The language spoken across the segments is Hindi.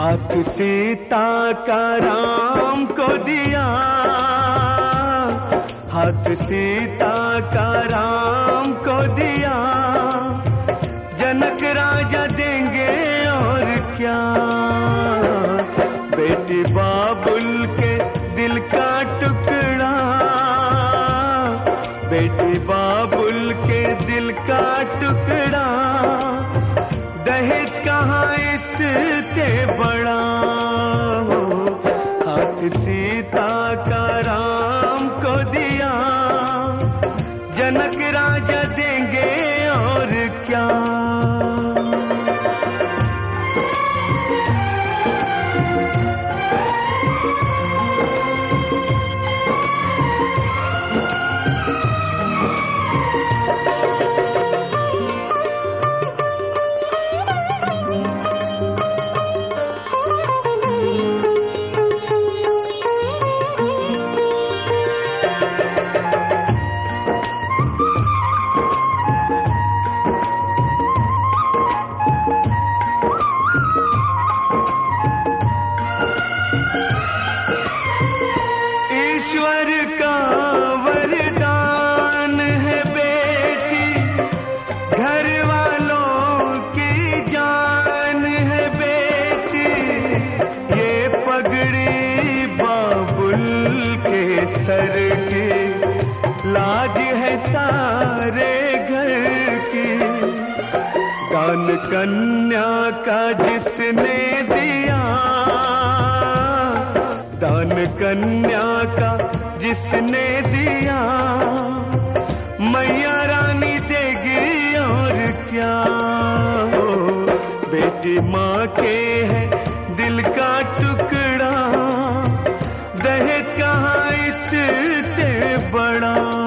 सीता का राम को दिया। हाथ सीता का राम को दिया। जनक राजा देंगे और क्या। बेटी बाबुल के दिल का टुकड़ा। बेटी बाबुल के दिल का टुकड़ा। दहेज कहाँ इससे बड़ा हो? हाथ सीता का ईश्वर का वरदान है बेटी। घर वालों की जान है बेटी। ये पगड़ी बाबुल के सर की। लाज है सारे घर की। दान कन्या का जिसने दिया दान कन्या का जिसने दिया, मैया रानी देगी और क्या? हो बेटी माँ के है दिल का टुकड़ा, दहेज कहाँ इससे बड़ा?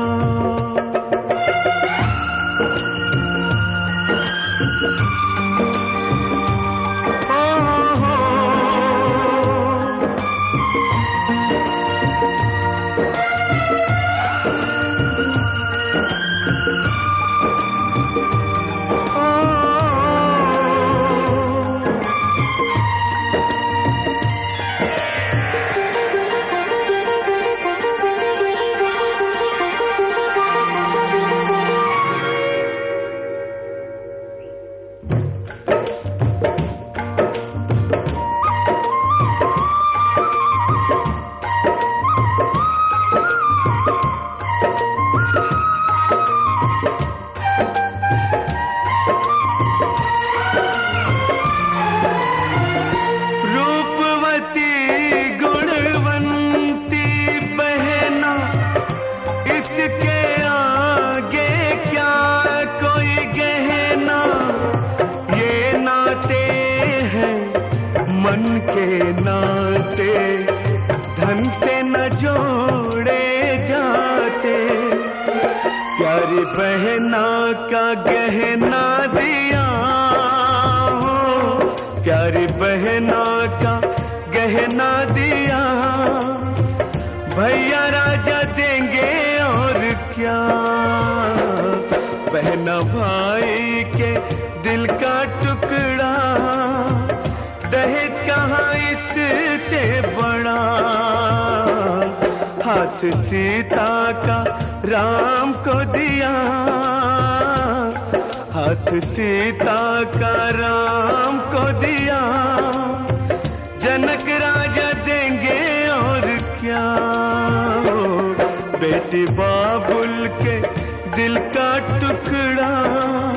कोई गहना, ये नाते हैं, मन के नाते। धन से न जोड़े जाते। प्यारी बहना का गहना दिया हो, प्यारी बहना का गहना दिया। भैया राजा देंगे और क्या? बहना भाई के दिल का टुकड़ा। दहेज कहाँ इससे बड़ा? हाथ सीता का राम को दिया। हाथ सीता का राम को दिया। जनक राजा देंगे और क्या? बेटी के दिल का टुकड़ा।